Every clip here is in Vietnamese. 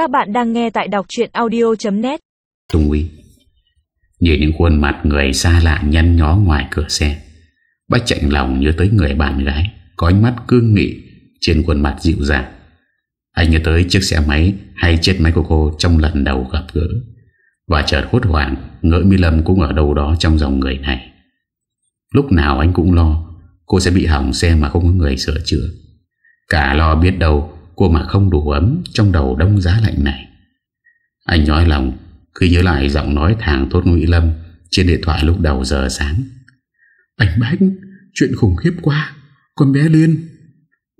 Các bạn đang nghe tại đọc chuyện audio.net Trung Uy Nhìn những khuôn mặt người xa lạ nhăn nhó ngoài cửa xe Bách chạy lòng nhớ tới người bạn gái, Có ánh mắt cương nghị Trên khuôn mặt dịu dàng. Anh nhớ tới chiếc xe máy Hay chiếc máy của cô trong lần đầu gặp gỡ, Và chợt hốt hoảng, Ngỡ Mi Lâm cũng ở đâu đó trong dòng người này. Lúc nào anh cũng lo, Cô sẽ bị hỏng xe mà không có người sửa chữa. Cả lo biết đâu Cô mà không đủ ấm Trong đầu đông giá lạnh này. Anh nhói lòng Khi nhớ lại giọng nói thẳng tốt Mỹ Lâm Trên điện thoại lúc đầu giờ sáng. Anh Bách, Chuyện khủng khiếp quá, Con bé Liên.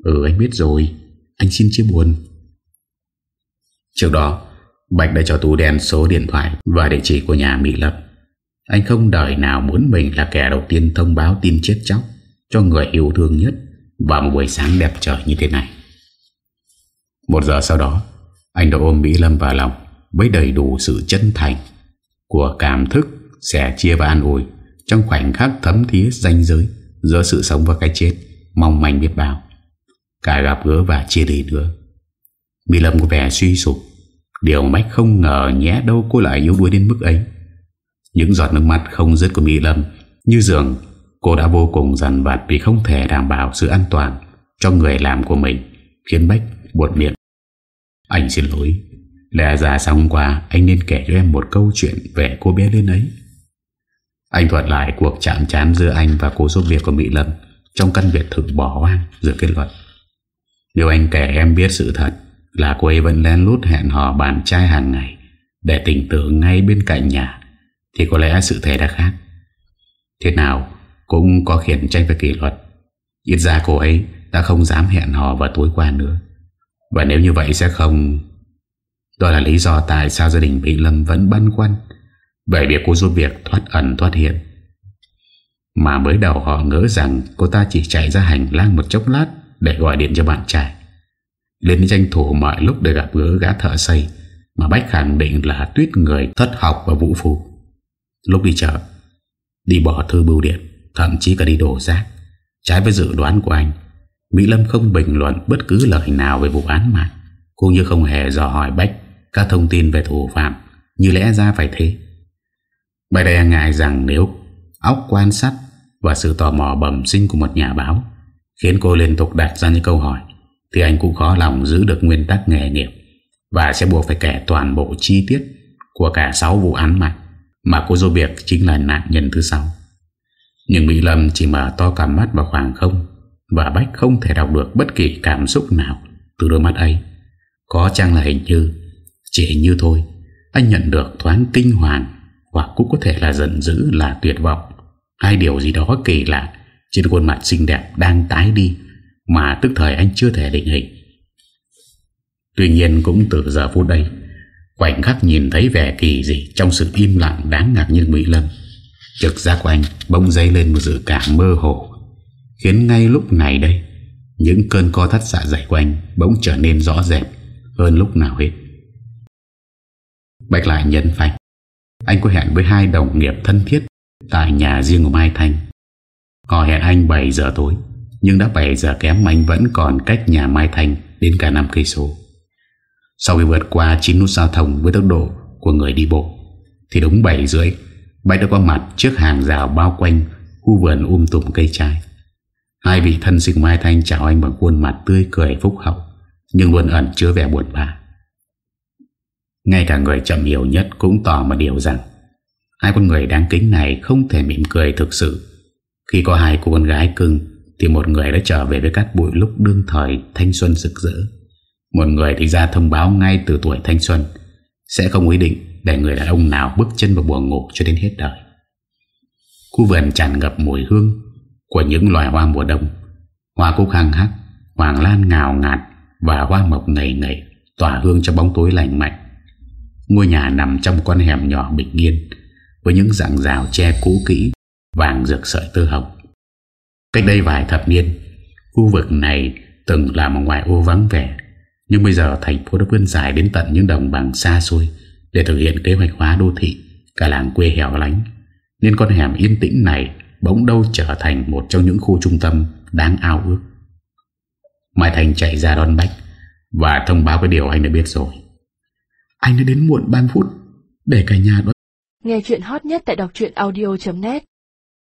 Ừ anh biết rồi, Anh xin chia buồn. Trước đó, Bạch đã cho Tú đen số điện thoại Và địa chỉ của nhà Mỹ Lâm Anh không đợi nào muốn mình là kẻ đầu tiên thông báo tin chết chóc Cho người yêu thương nhất Vào một buổi sáng đẹp trời như thế này. Một giờ sau đó, Anh đã ôm Mỹ Lâm vào lòng Với đầy đủ sự chân thành Của cảm thức Sẻ chia và an ủi Trong khoảnh khắc thấm thía danh giới Giữa sự sống và cái chết Mong manh biết bao. Cả gặp gỡ và chia đi nữa. Mỹ Lâm có vẻ suy sụp. Điều Bách không ngờ nhé đâu cô lại yếu đuối đến mức ấy. Những giọt nước mắt không dứt của Mỹ Lâm Như dường cô đã vô cùng dằn vặt Vì không thể đảm bảo sự an toàn Cho người làm của mình, Khiến Bách buột miệng. Anh xin lỗi Lẽ ra sáng hôm qua Anh nên kể cho em một câu chuyện Về cô bé lên ấy Anh thuật lại cuộc chạm chán giữa anh Và cô giúp việc của Mỹ Lâm Trong căn biệt thự bỏ hoang giữa kết luận Nếu anh kể em biết sự thật là cô ấy vẫn lén lút hẹn hò bạn trai hàng ngày để tình tưởng ngay bên cạnh nhà, thì có lẽ sự thể đã khác. Thế nào cũng có khiển tranh về kỷ luật. Ít ra cô ấy đã không dám hẹn hò vào tối qua nữa. Và nếu như vậy sẽ không... Đó là lý do tại sao gia đình Mỹ Lâm vẫn băn khoăn về việc cô giúp việc thoát ẩn thoát hiện. Mà mới đầu họ ngỡ rằng cô ta chỉ chạy ra hành lang một chốc lát để gọi điện cho bạn trai. Lên tranh thủ mọi lúc để gặp gỡ gã thợ xây Mà Bách khẳng định là tuyết người thất học và vũ phù, Lúc đi chợ Đi bỏ thư bưu điện Thậm chí cả đi đổ rác Trái với dự đoán của anh Mỹ Lâm không bình luận bất cứ lời nào về vụ án mạng Cũng như không hề dò hỏi Bách Các thông tin về thủ phạm, Như lẽ ra phải thế Bài đè ngại rằng nếu Óc quan sát Và sự tò mò bẩm sinh của một nhà báo Khiến cô liên tục đặt ra những câu hỏi, thì anh cũng khó lòng giữ được nguyên tắc nghề nghiệp và sẽ buộc phải kể toàn bộ chi tiết của cả 6 vụ án mạng mà cô dô việc chính là nạn nhân thứ sáu. Nhưng Mỹ Lâm chỉ mở to cả mắt vào khoảng không và Bách không thể đọc được bất kỳ cảm xúc nào từ đôi mắt ấy. Có chăng là hình như, chỉ hình như thôi, anh nhận được thoáng kinh hoàng hoặc cũng có thể là giận dữ là tuyệt vọng. Hai điều gì đó kỳ lạ trên khuôn mặt xinh đẹp đang tái đi mà tức thời anh chưa thể định hình. Tuy nhiên cũng từ giờ phút đây, khoảnh khắc nhìn thấy vẻ kỳ gì trong sự im lặng đáng ngạc nhiên Mỹ Lâm. Trực giác của anh bông dây lên một dự cảm mơ hồ, khiến ngay lúc này đây, những cơn co thắt dạ dày của anh bỗng trở nên rõ rệt hơn lúc nào hết. Bạch lại nhấn phanh. Anh có hẹn với hai đồng nghiệp thân thiết tại nhà riêng của Mai Thanh. Họ hẹn anh 7 giờ tối. Nhưng đã 7 giờ kém anh vẫn còn cách nhà Mai Thanh Đến cả 5 cây số Sau khi vượt qua 9 nút giao thông Với tốc độ của người đi bộ Thì đúng 7 rưỡi Bạch đã có mặt trước hàng rào bao quanh Khu vườn um tùm cây trái. Hai vị thân sinh Mai Thanh chào anh bằng khuôn mặt tươi cười phúc hậu, Nhưng luôn ẩn chứa vẻ buồn bã. Ngay cả người chậm hiểu nhất cũng tỏ một điều rằng, Hai con người đáng kính này không thể mỉm cười thực sự. Khi có hai cô con gái cưng, thì một người đã trở về với cát bụi lúc đương thời thanh xuân rực rỡ. Một người thì ra thông báo ngay từ tuổi thanh xuân, Sẽ không ý định để người đàn ông nào bước chân vào buồn ngủ cho đến hết đời. Khu vườn tràn ngập mùi hương của những loài hoa mùa đông. Hoa cúc hăng hắc, hoàng lan ngào ngạt và hoa mộc ngầy ngầy tỏa hương cho bóng tối lành mạnh. Ngôi nhà nằm trong con hẻm nhỏ bình yên Với những dạng rào che cũ kỹ Vàng rực sợi tơ hồng. Cách đây vài thập niên Khu vực này từng là một ngoại ô vắng vẻ Nhưng bây giờ thành phố đã vươn dài đến tận những đồng bằng xa xôi Để thực hiện kế hoạch hóa đô thị Cả làng quê hẻo lánh. Nên con hẻm yên tĩnh này Bỗng đâu trở thành một trong những khu trung tâm Đáng ao ước. Mai Thành chạy ra đón Bách Và thông báo cái điều anh đã biết rồi. Anh đã đến muộn 30 phút Để cả nhà đón Nghe chuyện hot nhất tại đọc truyện audio.net